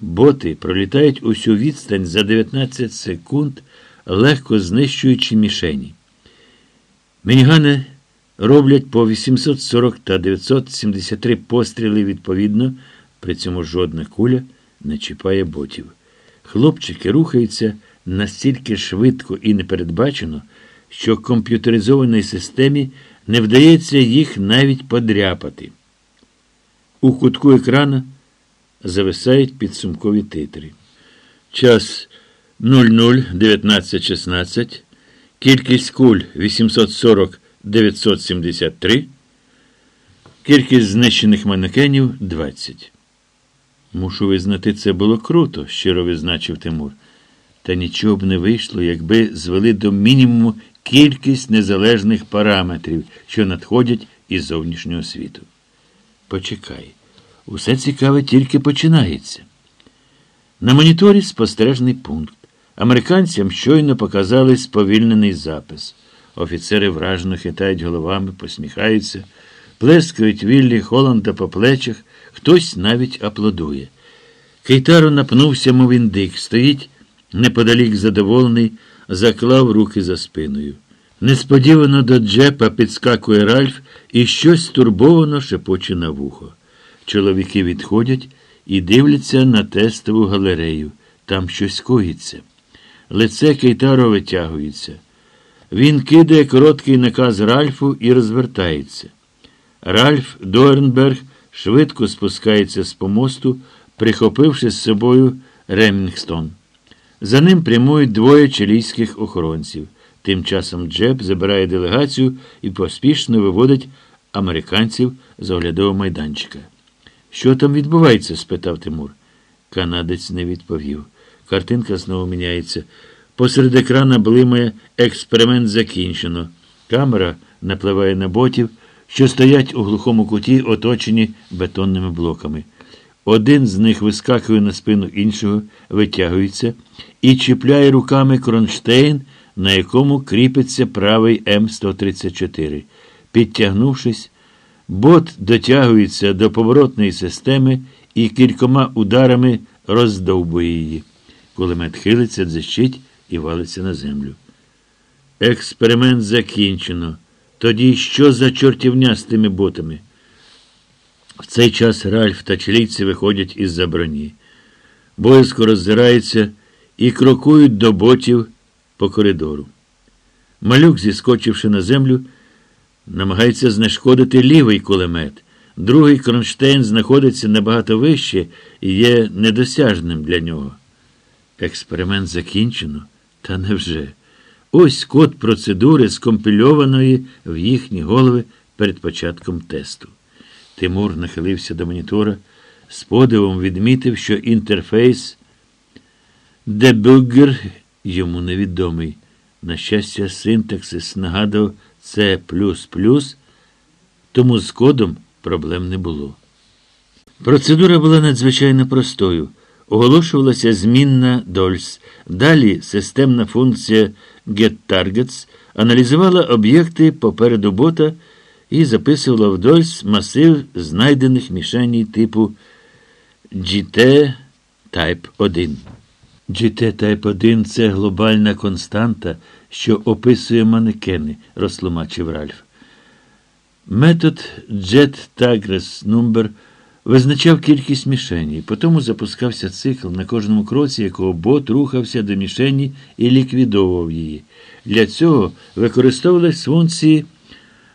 Боти пролітають усю відстань за 19 секунд, легко знищуючи мішені. Мінігани роблять по 840 та 973 постріли відповідно, при цьому жодна куля не чіпає ботів. Хлопчики рухаються настільки швидко і непередбачено, що комп'ютеризованій системі не вдається їх навіть подряпати. У кутку екрана зависають підсумкові титри. Час 00.19.16. Кількість куль 840 973. Кількість знищених манекенів 20. Мушу визнати, це було круто, щиро визначив Тимур. Та нічого б не вийшло, якби звели до мінімуму кількість незалежних параметрів, що надходять із зовнішнього світу. Почекай, усе цікаве тільки починається. На моніторі спостережний пункт. Американцям щойно показали сповільнений запис. Офіцери вражено хитають головами, посміхаються, плескають Віллі Холланда по плечах, хтось навіть аплодує. Кейтаро напнувся, мов індик, стоїть неподалік задоволений, заклав руки за спиною. Несподівано до Джепа підскакує Ральф і щось стурбовано шепоче на вухо. Чоловіки відходять і дивляться на тестову галерею. Там щось коїться. Лице Кейтаро витягується. Він кидає короткий наказ Ральфу і розвертається. Ральф Дорнберг швидко спускається з помосту, прихопивши з собою Ремінгстон. За ним прямують двоє чилійських охоронців. Тим часом Джеб забирає делегацію і поспішно виводить американців з оглядового майданчика. Що там відбувається? спитав Тимур. Канадець не відповів. Картинка знову міняється. Посеред екрана блимає експеримент закінчено. Камера напливає на ботів, що стоять у глухому куті, оточені бетонними блоками. Один з них вискакує на спину іншого, витягується і чіпляє руками кронштейн, на якому кріпиться правий М134. Підтягнувшись, бот дотягується до поворотної системи і кількома ударами роздовбує її. Кулемет хилиться, дзищить і валиться на землю. Експеримент закінчено. Тоді що за чортівня з тими ботами? В цей час Ральф та чилійці виходять із за броні. Боязко роззираються і крокують до ботів по коридору. Малюк, зіскочивши на землю, намагається знешкодити лівий кулемет. Другий кронштейн знаходиться набагато вище і є недосяжним для нього. Експеримент закінчено, та невже? Ось код процедури, скомпільованої в їхні голови перед початком тесту. Тимур нахилився до монітора, з подивом відмітив, що інтерфейс дебюгер йому невідомий. На щастя, синтаксис нагадував C, тому з кодом проблем не було. Процедура була надзвичайно простою. Оголошувалася змінна дольс. Далі системна функція getTargets аналізувала об'єкти попереду бота і записувала в дольс масив знайдених мішеній типу GT Type 1. GT Type 1 це глобальна константа, що описує манекени, розтлумачив Ральф. Метод JetTagress Number визначав кількість мішені, потім запускався цикл, на кожному кроці, якого бот рухався до мішені і ліквідовував її. Для цього використовувались функції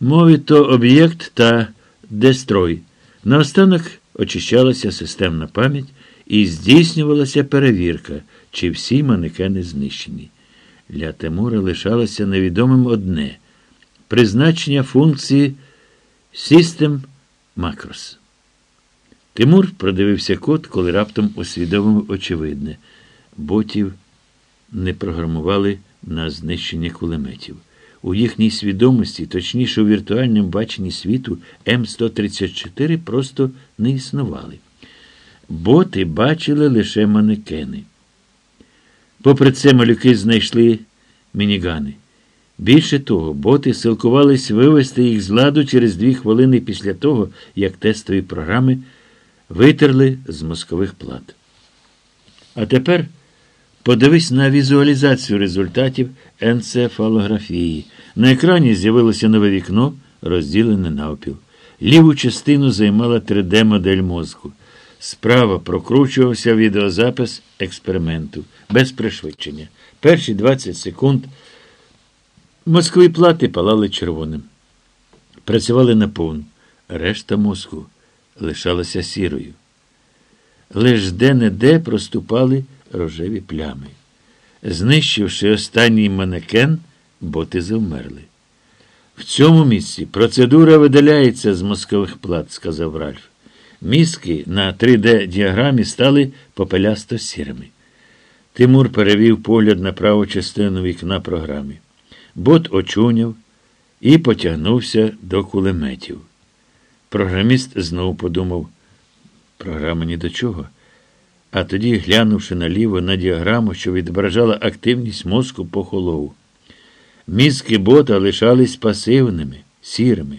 мовіто об'єкт та дестрой. Наостанок очищалася системна пам'ять і здійснювалася перевірка, чи всі манекени знищені. Для Тимура лишалося невідомим одне призначення функції System Macros. Тимур продивився код, коли раптом усвідомив очевидне. Ботів не програмували на знищення кулеметів. У їхній свідомості, точніше у віртуальному баченні світу, М134 просто не існували. Боти бачили лише манекени. Попри це, малюки знайшли мінігани. Більше того, боти силкувались вивести їх з ладу через дві хвилини після того, як тестові програми витерли з мозкових плат. А тепер подивись на візуалізацію результатів енцефалографії. На екрані з'явилося нове вікно, розділене навпіл. Ліву частину займала 3D-модель мозку. Справа прокручувався відеозапис експерименту без пришвидшення. Перші 20 секунд мозкові плати палали червоним. Працювали на повну. Решта мозку лишалася сірою. Лиш де-не-де проступали рожеві плями. Знищивши останній манекен, боти завмерли. В цьому місці процедура видаляється з мозкових плат, сказав Ральф. Мізки на 3D-діаграмі стали попелясто сірими. Тимур перевів погляд на праву частину вікна програми. Бот очуняв і потягнувся до кулеметів. Програміст знову подумав, програма ні до чого. А тоді, глянувши наліво на діаграму, що відображала активність мозку, похолов. Мізки бота лишались пасивними, сірими.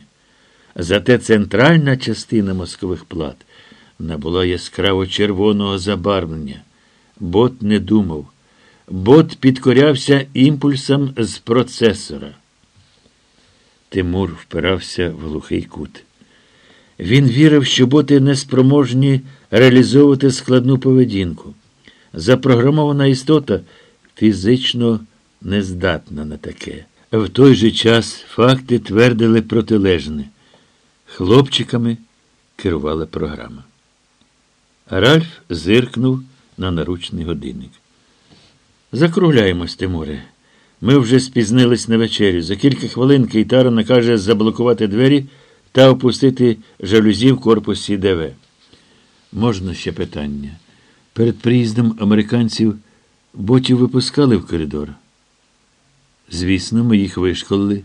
Зате центральна частина мозкових плат набула яскраво червоного забарвлення. Бот не думав. Бот підкорявся імпульсам з процесора. Тимур впирався в глухий кут. Він вірив, що боти неспроможні реалізовувати складну поведінку. Запрограмована істота фізично нездатна на таке. В той же час факти твердили протилежне. Хлопчиками керувала програма. Ральф зиркнув на наручний годинник. Закругляємось, Тимуре. Ми вже спізнились на вечерю. За кілька хвилин Кейтара накаже заблокувати двері та опустити жалюзі в корпусі ДВ. Можна ще питання. Перед приїздом американців ботів випускали в коридор. Звісно, ми їх вишколили,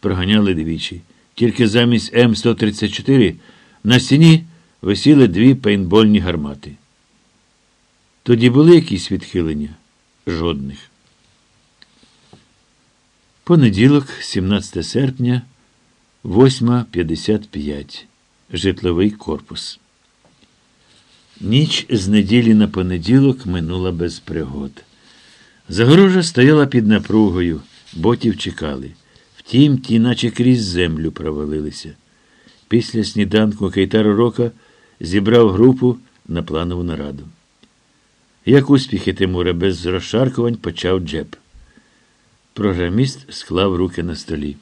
проганяли двічі. Тільки замість М134 на стіні висіли дві пейнтбольні гармати. Тоді були якісь відхилення? Жодних. Понеділок, 17 серпня, 8.55. Житловий корпус. Ніч з неділі на понеділок минула без пригод. Загорожа стояла під напругою, ботів чекали. Втім, ті, наче крізь землю провалилися. Після сніданку Кейтар Рока зібрав групу на планову нараду. Як успіхи Тимура без розшаркувань почав Джеб. Програміст склав руки на столі.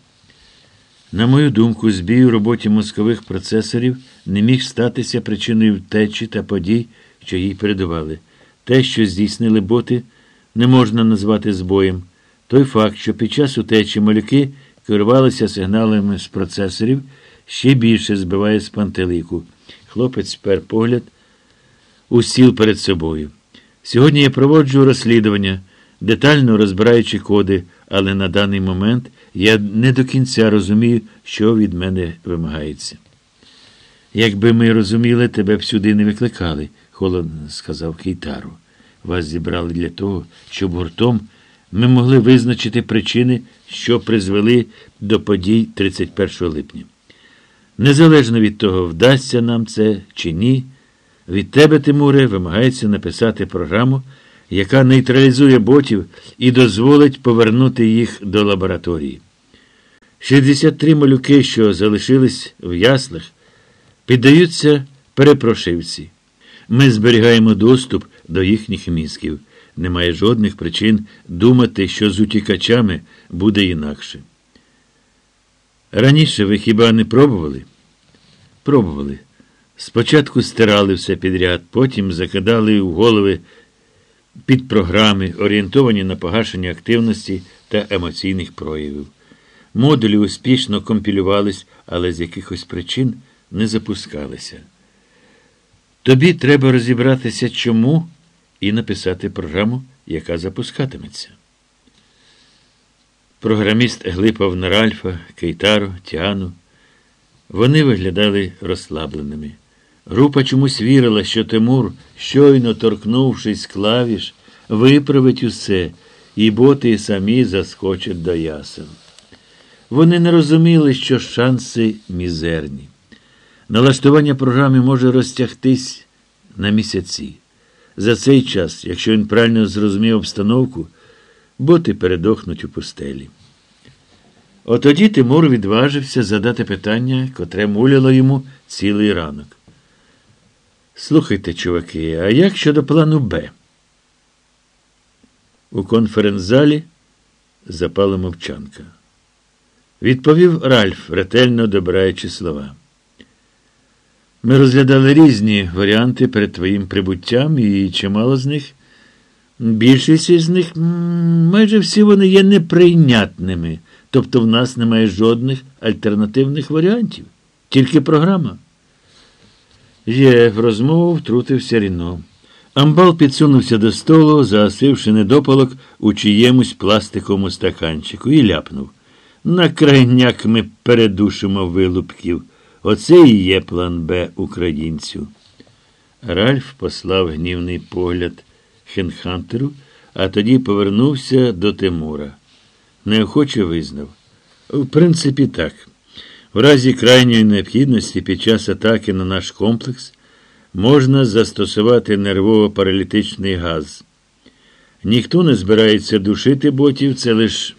На мою думку, збій у роботі мозкових процесорів не міг статися причиною втечі та подій, що їй передавали. Те, що здійснили боти, не можна назвати збоєм. Той факт, що під час утечі малюки керувалися сигналами з процесорів, ще більше збиває з пантелику. Хлопець спер погляд усіл перед собою. Сьогодні я проводжу розслідування, детально розбираючи коди, але на даний момент я не до кінця розумію, що від мене вимагається. Якби ми розуміли, тебе б сюди не викликали, холодно сказав Кейтару. Вас зібрали для того, щоб гуртом ми могли визначити причини, що призвели до подій 31 липня. Незалежно від того, вдасться нам це чи ні, від тебе, Тимуре, вимагається написати програму, яка нейтралізує ботів і дозволить повернути їх до лабораторії. 63 малюки, що залишились в яслах, піддаються перепрошивці. Ми зберігаємо доступ до їхніх мізків. Немає жодних причин думати, що з утікачами буде інакше. Раніше ви хіба не пробували? Пробували. Спочатку стирали все підряд, потім закидали в голови під програми, орієнтовані на погашення активності та емоційних проявів. Модулі успішно компілювались, але з якихось причин не запускалися. Тобі треба розібратися, чому, і написати програму, яка запускатиметься. Програміст глипав на Ральфа, Кейтару, Тіану. Вони виглядали розслабленими. Група чомусь вірила, що Тимур, щойно торкнувшись клавіш, виправить усе, і боти самі заскочать до ясен. Вони не розуміли, що шанси мізерні. Налаштування програми може розтягтись на місяці. За цей час, якщо він правильно зрозумів обстановку, боти передохнуть у пустелі. Отоді Тимур відважився задати питання, котре муляло йому цілий ранок. Слухайте, чуваки, а як щодо плану Б? У конференц-залі запала мовчанка. Відповів Ральф, ретельно добираючи слова. Ми розглядали різні варіанти перед твоїм прибуттям, і чимало з них, більшість із них, майже всі вони є неприйнятними. Тобто в нас немає жодних альтернативних варіантів, тільки програма. Є, в розмову втрутився Ріно. Амбал підсунувся до столу, заосивши недопалок у чиємусь пластиковому стаканчику, і ляпнув. На крайняк ми передушимо вилупків. Оце і є план Б українцю. Ральф послав гнівний погляд Хенхантеру, а тоді повернувся до Тимура. Неохоче визнав. В принципі, так. В разі крайньої необхідності під час атаки на наш комплекс можна застосувати нервово-паралітичний газ. Ніхто не збирається душити ботів, це лише.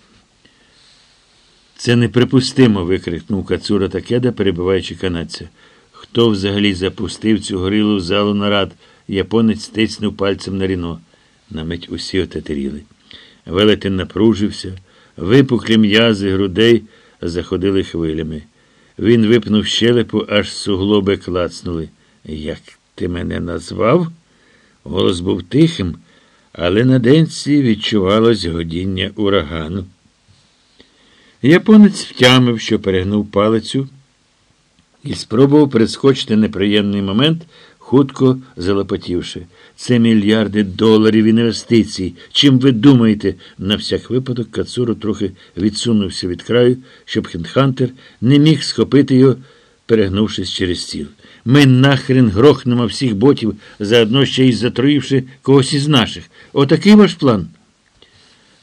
Це неприпустимо. викрикнув Кацура Такеда, перебиваючи канадця. Хто взагалі запустив цю горілу залу нарад? Японець стиснув пальцем на ріно. На мить усі отетеріли. Велетин напружився, випуклі м'язи грудей заходили хвилями. Він випнув щелепу, аж суглоби клацнули. Як ти мене назвав? Голос був тихим, але на денці відчувалось годіння урагану. Японець втямив, що перегнув палицю, і спробував перескочити неприємний момент, хутко залопотівши. Це мільярди доларів інвестицій. Чим ви думаєте? На всяк випадок Кацуру трохи відсунувся від краю, щоб Хендхантер не міг схопити його, перегнувшись через стіл. Ми нахрен грохнемо всіх ботів, заодно ще й затруївши когось із наших. Отакий ваш план.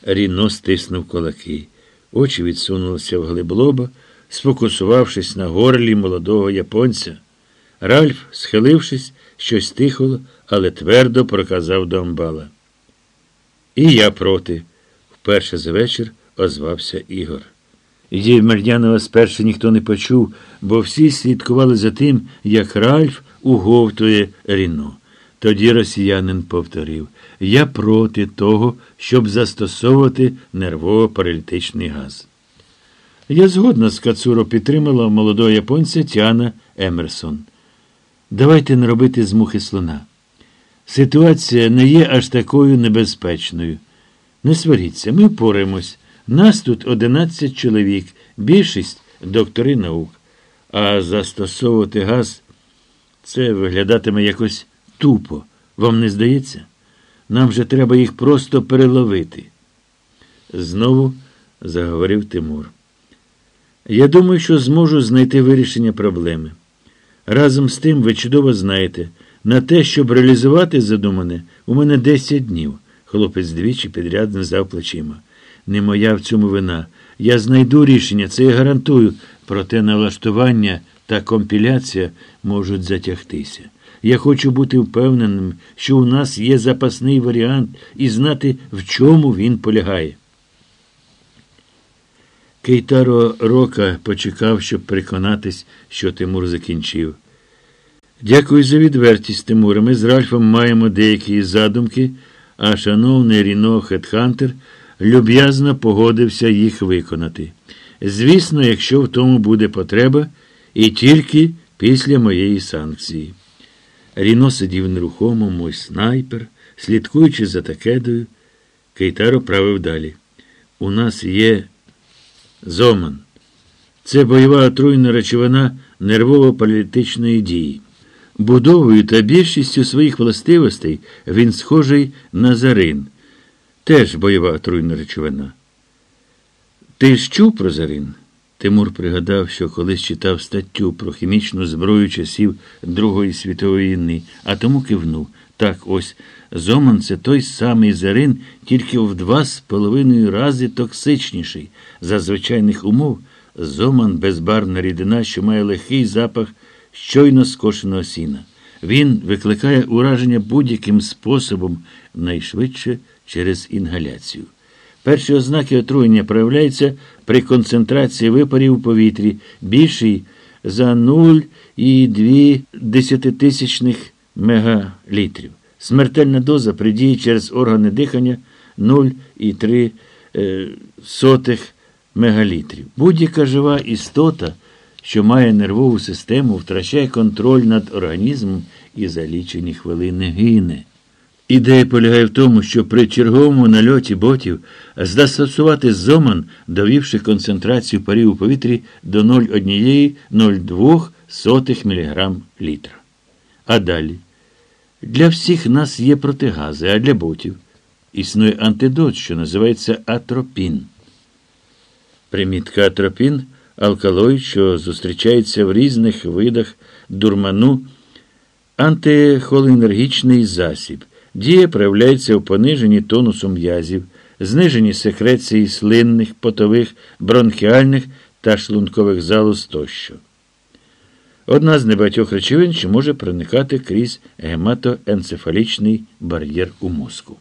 Ріно стиснув кулаки. Очі відсунулися в лоба, сфокусувавшись на горлі молодого японця. Ральф, схилившись, щось тихо, але твердо проказав до амбала. І я проти, вперше за вечір озвався Ігор. Її Мердянова спершу ніхто не почув, бо всі слідкували за тим, як Ральф уговтує Ріно. Тоді росіянин повторив Я проти того, щоб застосовувати нервово-паралітичний газ. Я згодна з Кацуро підтримала молодого японця Тіана Емерсон. Давайте не робити з мухи слона. Ситуація не є аж такою небезпечною. Не сваріться, ми впораємось. Нас тут 11 чоловік, більшість доктори наук. А застосовувати газ це виглядатиме якось тупо. Вам не здається? Нам же треба їх просто переловити. Знову заговорив Тимур. Я думаю, що зможу знайти вирішення проблеми. Разом з тим, ви чудово знаєте, на те, щоб реалізувати задумане, у мене 10 днів. Хлопець двічі підряд знизав плечима. Не моя в цьому вина. Я знайду рішення, це я гарантую, проте налаштування та компіляція можуть затягтися. Я хочу бути впевненим, що у нас є запасний варіант і знати, в чому він полягає. Кейтаро Рока почекав, щоб переконатись, що Тимур закінчив. Дякую за відвертість, Тимуре. Ми з Ральфом маємо деякі задумки, а шановний Ріно Хетхантер люб'язно погодився їх виконати. Звісно, якщо в тому буде потреба, і тільки після моєї санкції. Ріно сидів нерухомо, мой снайпер, слідкуючи за такедою, Кейтаро правив далі. У нас є зоман. Це бойова отруйна речовина нервово-політичної дії. Будовою та більшістю своїх властивостей він схожий на зарин. Теж бойова отруйна речовина. Ти ж чув про зарин? Тимур пригадав, що колись читав статтю про хімічну зброю часів Другої світової війни, а тому кивнув. Так ось Зоман це той самий зарин, тільки в два з половиною рази токсичніший. За звичайних умов Зоман безбарна рідина, що має легкий запах щойно скошеного сіна. Він викликає ураження будь-яким способом найшвидше через інгаляцію. Перші ознаки отруєння проявляються при концентрації випарів у повітрі більшій за 0,2 мегалітрів. Смертельна доза при дії через органи дихання 0,3 е, мегалітрів. Будь-яка жива істота, що має нервову систему, втрачає контроль над організмом і за лічені хвилини гине. Ідея полягає в тому, що при черговому нальоті ботів застосувати зоман, довівши концентрацію парів у повітрі до 0,1-0,2 мг літра. А далі. Для всіх нас є протигази, а для ботів існує антидот, що називається атропін. Примітка атропін алкалоїд, що зустрічається в різних видах дурману, антихолінергічний засіб. Дія проявляється у пониженні тонусу м'язів, зниженні секреції слинних, потових, бронхіальних та шлункових залоз тощо. Одна з небагатьох речовин, що може проникати крізь гематоенцефалічний бар'єр у мозку.